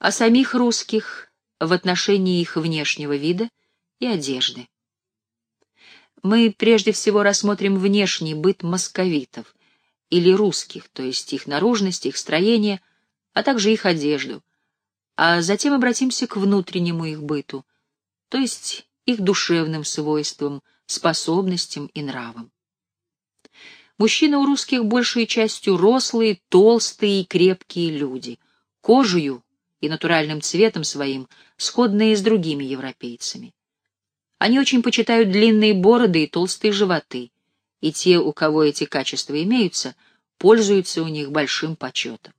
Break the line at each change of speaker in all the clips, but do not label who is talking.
о самих русских в отношении их внешнего вида и одежды. Мы прежде всего рассмотрим внешний быт московитов или русских, то есть их наружность, их строение, а также их одежду, а затем обратимся к внутреннему их быту, то есть их душевным свойствам, способностям и нравам. Мужчины у русских большей частью рослые, толстые и крепкие люди, кожею и натуральным цветом своим, сходные с другими европейцами. Они очень почитают длинные бороды и толстые животы, и те, у кого эти качества имеются, пользуются у них большим почетом.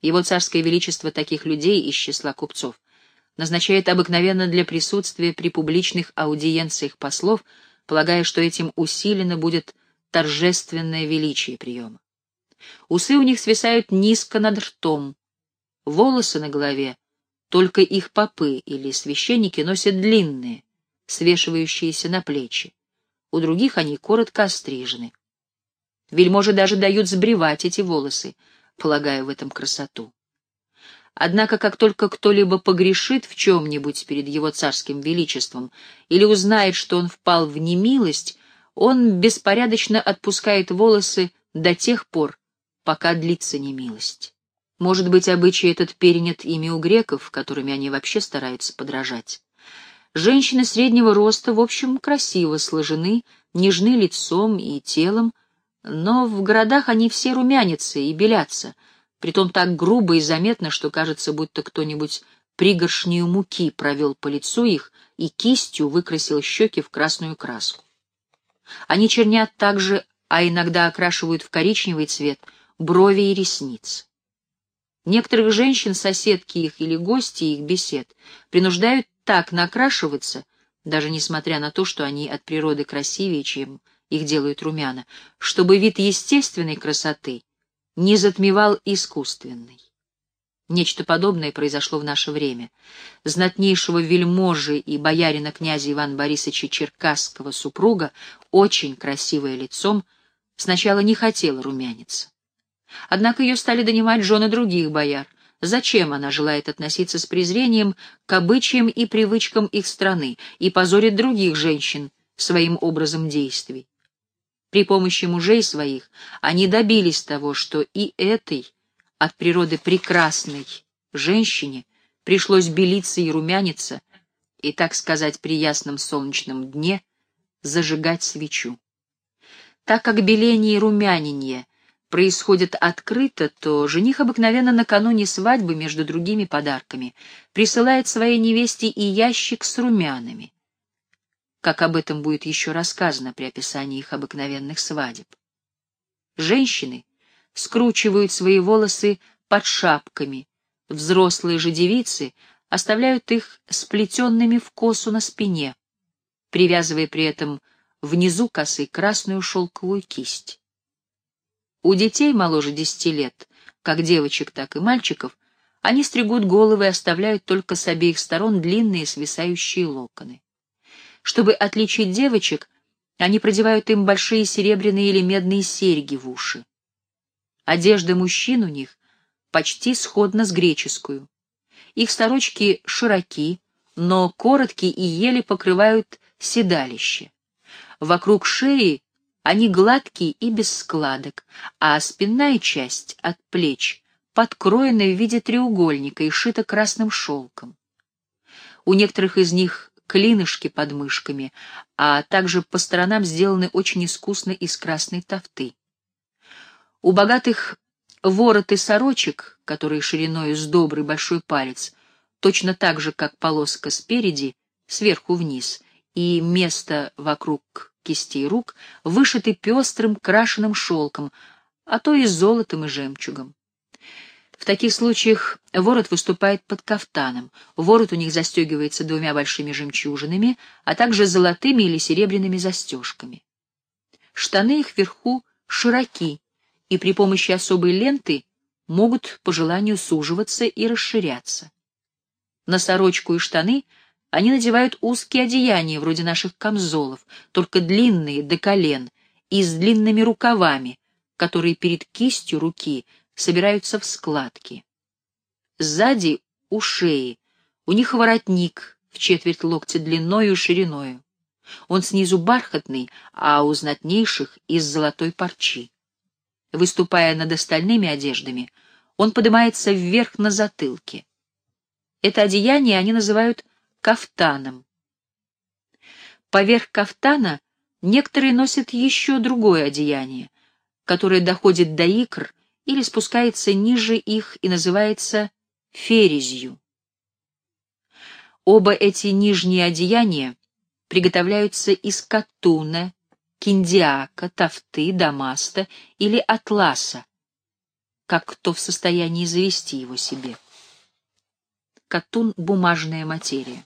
Его царское величество таких людей из числа купцов назначает обыкновенно для присутствия при публичных аудиенциях послов, полагая, что этим усиленно будет торжественное величие приема. Усы у них свисают низко над ртом, волосы на голове, только их попы или священники носят длинные, свешивающиеся на плечи. У других они коротко острижены. Вельможи даже дают сбривать эти волосы, полагая в этом красоту. Однако, как только кто-либо погрешит в чем-нибудь перед его царским величеством или узнает, что он впал в немилость, он беспорядочно отпускает волосы до тех пор, пока длится немилость. Может быть, обычай этот перенят ими у греков, которыми они вообще стараются подражать. Женщины среднего роста, в общем, красиво сложены, нежны лицом и телом, но в городах они все румянятся и белятся — притом так грубо и заметно, что кажется, будто кто-нибудь пригоршню муки провел по лицу их и кистью выкрасил щеки в красную краску. Они чернят также, а иногда окрашивают в коричневый цвет брови и ресницы. Некоторых женщин, соседки их или гости их бесед, принуждают так накрашиваться, даже несмотря на то, что они от природы красивее, чем их делают румяна, чтобы вид естественной красоты не затмевал искусственный. Нечто подобное произошло в наше время. Знатнейшего вельможи и боярина князя Ивана Борисовича Черкасского супруга, очень красивая лицом, сначала не хотела румяниться. Однако ее стали донимать жены других бояр. Зачем она желает относиться с презрением к обычаям и привычкам их страны и позорит других женщин своим образом действий? При помощи мужей своих они добились того, что и этой от природы прекрасной женщине пришлось белиться и румяниться, и, так сказать, при ясном солнечном дне зажигать свечу. Так как беление и румянение происходят открыто, то жених обыкновенно накануне свадьбы между другими подарками присылает своей невесте и ящик с румянами как об этом будет еще рассказано при описании их обыкновенных свадеб. Женщины скручивают свои волосы под шапками, взрослые же девицы оставляют их сплетенными в косу на спине, привязывая при этом внизу косы красную шелковую кисть. У детей моложе десяти лет, как девочек, так и мальчиков, они стригут головы и оставляют только с обеих сторон длинные свисающие локоны. Чтобы отличить девочек, они продевают им большие серебряные или медные серьги в уши. Одежда мужчин у них почти сходна с греческую. Их сорочки широки, но короткие и еле покрывают седалище. Вокруг шеи они гладкие и без складок, а спинная часть от плеч подкроена в виде треугольника и шита красным шелком. У некоторых из них клинышки под мышками, а также по сторонам сделаны очень искусно из красной тофты. У богатых вороты сорочек, которые шириной с добрый большой палец, точно так же, как полоска спереди, сверху вниз, и место вокруг кистей рук вышиты пестрым крашеным шелком, а то и золотом и жемчугом. В таких случаях ворот выступает под кафтаном, ворот у них застегивается двумя большими жемчужинами, а также золотыми или серебряными застежками. Штаны их вверху широки и при помощи особой ленты могут по желанию суживаться и расширяться. На сорочку и штаны они надевают узкие одеяния, вроде наших камзолов, только длинные до колен и с длинными рукавами, которые перед кистью руки собираются в складки. Сзади у шеи, у них воротник в четверть локтя длиною и шириною. Он снизу бархатный, а у знатнейших — из золотой парчи. Выступая над остальными одеждами, он поднимается вверх на затылке. Это одеяние они называют кафтаном. Поверх кафтана некоторые носят еще другое одеяние, которое доходит до икр или спускается ниже их и называется ферезью. Оба эти нижние одеяния приготовляются из катуна, киндиака, тафты, дамаста или атласа, как кто в состоянии завести его себе. Катун — бумажная материя.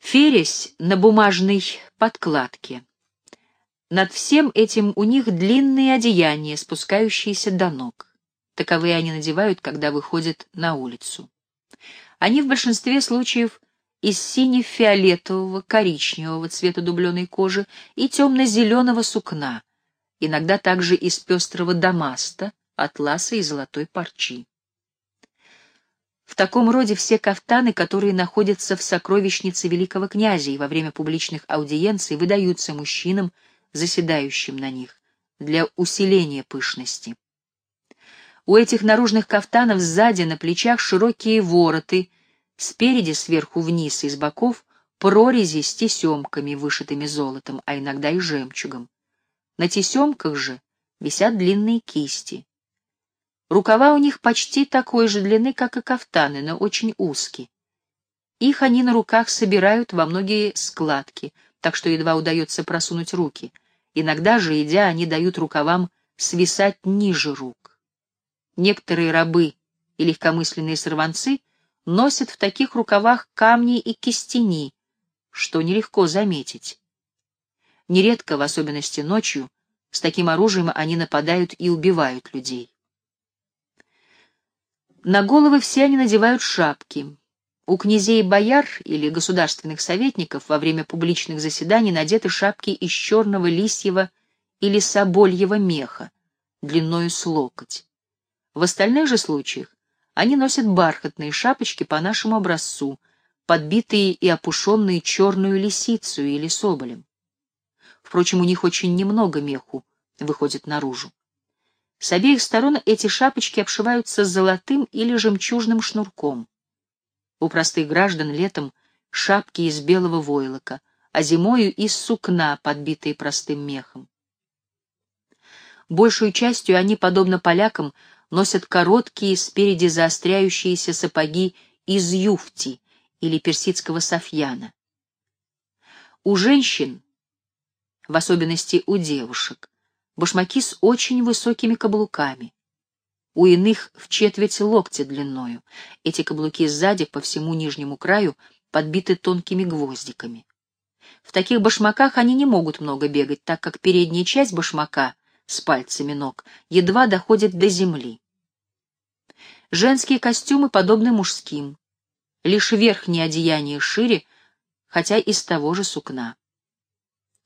Фересь на бумажной подкладке. Над всем этим у них длинные одеяния, спускающиеся до ног. Таковые они надевают, когда выходят на улицу. Они в большинстве случаев из сине-фиолетового, коричневого цвета дубленой кожи и темно-зеленого сукна, иногда также из пестрого дамаста, атласа и золотой парчи. Таком роде все кафтаны, которые находятся в сокровищнице великого князя и во время публичных аудиенций, выдаются мужчинам, заседающим на них, для усиления пышности. У этих наружных кафтанов сзади на плечах широкие вороты, спереди сверху вниз и с боков прорези с тесемками, вышитыми золотом, а иногда и жемчугом. На тесемках же висят длинные кисти. Рукава у них почти такой же длины, как и кафтаны, но очень узкие. Их они на руках собирают во многие складки, так что едва удается просунуть руки. Иногда же, идя, они дают рукавам свисать ниже рук. Некоторые рабы и легкомысленные сорванцы носят в таких рукавах камни и кистени, что нелегко заметить. Нередко, в особенности ночью, с таким оружием они нападают и убивают людей. На головы все они надевают шапки. У князей бояр или государственных советников во время публичных заседаний надеты шапки из черного лисьего или собольего меха, длиною с локоть. В остальных же случаях они носят бархатные шапочки по нашему образцу, подбитые и опушенные черную лисицу или соболем. Впрочем, у них очень немного меху выходит наружу. С обеих сторон эти шапочки обшиваются золотым или жемчужным шнурком. У простых граждан летом шапки из белого войлока, а зимою из сукна, подбитые простым мехом. Большую частью они, подобно полякам, носят короткие, спереди заостряющиеся сапоги из юфти или персидского софьяна. У женщин, в особенности у девушек, башмаки с очень высокими каблуками. У иных в четверть локтя длиною. Эти каблуки сзади по всему нижнему краю подбиты тонкими гвоздиками. В таких башмаках они не могут много бегать, так как передняя часть башмака с пальцами ног едва доходит до земли. Женские костюмы подобны мужским. Лишь верхнее одеяние шире, хотя из того же сукна.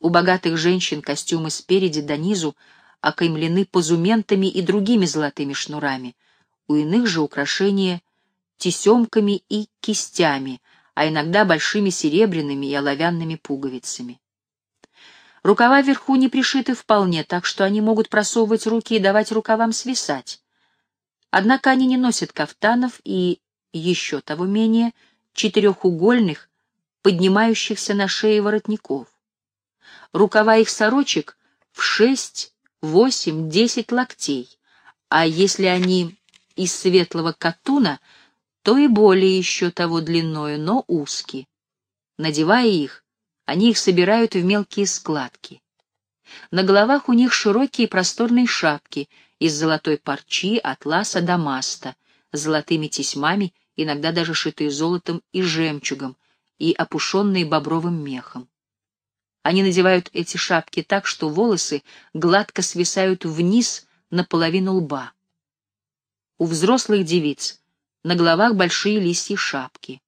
У богатых женщин костюмы спереди до низу окаймлены позументами и другими золотыми шнурами, у иных же украшения тесемками и кистями, а иногда большими серебряными и оловянными пуговицами. Рукава вверху не пришиты вполне, так что они могут просовывать руки и давать рукавам свисать. Однако они не носят кафтанов и, еще того менее, четырехугольных, поднимающихся на шее воротников. Рукава их сорочек в шесть, восемь, десять локтей, а если они из светлого катуна, то и более еще того длиною, но узкие. Надевая их, они их собирают в мелкие складки. На головах у них широкие просторные шапки из золотой парчи, атласа, дамаста, с золотыми тесьмами, иногда даже шитые золотом и жемчугом, и опушенные бобровым мехом. Они надевают эти шапки так, что волосы гладко свисают вниз наполовину лба. У взрослых девиц на головах большие лисьи шапки.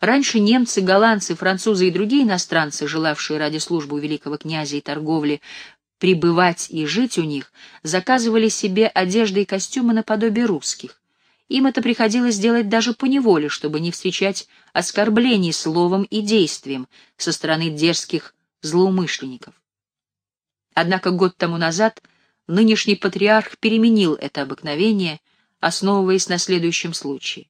Раньше немцы, голландцы, французы и другие иностранцы, желавшие ради службы у великого князя и торговли пребывать и жить у них, заказывали себе одежды и костюмы наподобие русских, им это приходилось делать даже по неволе, чтобы не встречать оскорблений словом и действием со стороны дерзких злоумышленников. Однако год тому назад нынешний патриарх переменил это обыкновение, основываясь на следующем случае.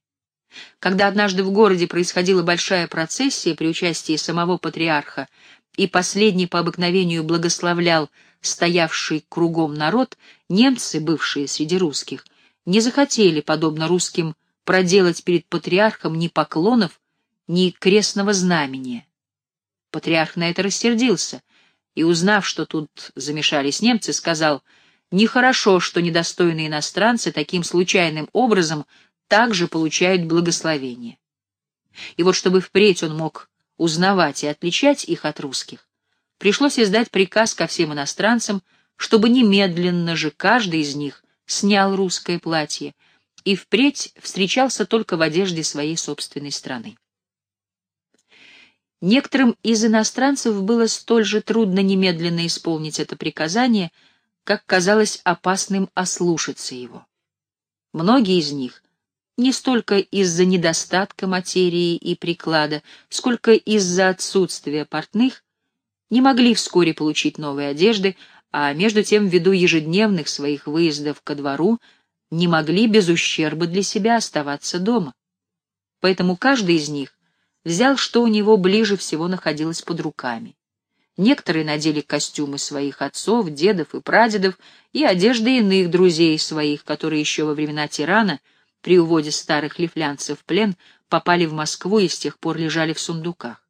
Когда однажды в городе происходила большая процессия при участии самого патриарха, и последний по обыкновению благословлял стоявший кругом народ, немцы, бывшие среди русских, не захотели, подобно русским, проделать перед патриархом ни поклонов, ни крестного знамения. Патриарх на это рассердился и, узнав, что тут замешались немцы, сказал, «Нехорошо, что недостойные иностранцы таким случайным образом также получают благословение». И вот чтобы впредь он мог узнавать и отличать их от русских, пришлось издать приказ ко всем иностранцам, чтобы немедленно же каждый из них снял русское платье и впредь встречался только в одежде своей собственной страны. Некоторым из иностранцев было столь же трудно немедленно исполнить это приказание, как казалось опасным ослушаться его. Многие из них, не столько из-за недостатка материи и приклада, сколько из-за отсутствия портных, не могли вскоре получить новые одежды, а между тем, ввиду ежедневных своих выездов ко двору, не могли без ущерба для себя оставаться дома. Поэтому каждый из них взял, что у него ближе всего находилось под руками. Некоторые надели костюмы своих отцов, дедов и прадедов и одежды иных друзей своих, которые еще во времена тирана при уводе старых лифлянцев в плен попали в Москву и с тех пор лежали в сундуках.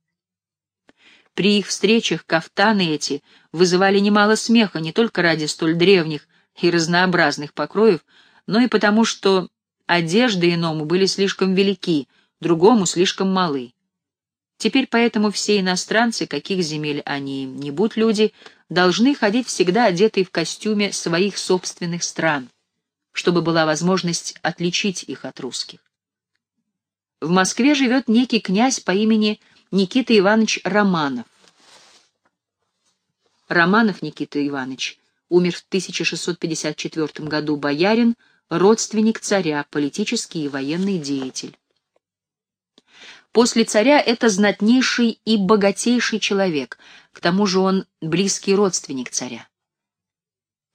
При их встречах кафтаны эти вызывали немало смеха не только ради столь древних и разнообразных покроев, но и потому, что одежды иному были слишком велики, другому слишком малы. Теперь поэтому все иностранцы, каких земель они не будь люди, должны ходить всегда одетые в костюме своих собственных стран, чтобы была возможность отличить их от русских. В Москве живет некий князь по имени Никита Иванович Романов. Романов Никита Иванович умер в 1654 году, боярин, родственник царя, политический и военный деятель. После царя это знатнейший и богатейший человек, к тому же он близкий родственник царя.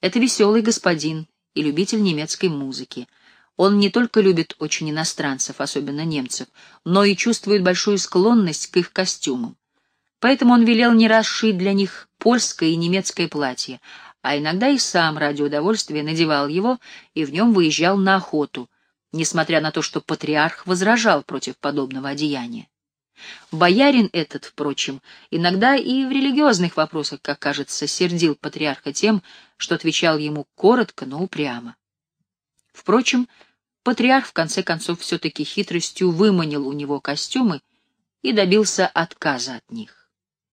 Это веселый господин и любитель немецкой музыки. Он не только любит очень иностранцев, особенно немцев, но и чувствует большую склонность к их костюмам. Поэтому он велел не раз шить для них польское и немецкое платье, а иногда и сам ради удовольствия надевал его и в нем выезжал на охоту, несмотря на то, что патриарх возражал против подобного одеяния. Боярин этот, впрочем, иногда и в религиозных вопросах, как кажется, сердил патриарха тем, что отвечал ему коротко, но упрямо. Впрочем, патриарх в конце концов все-таки хитростью выманил у него костюмы и добился отказа от них.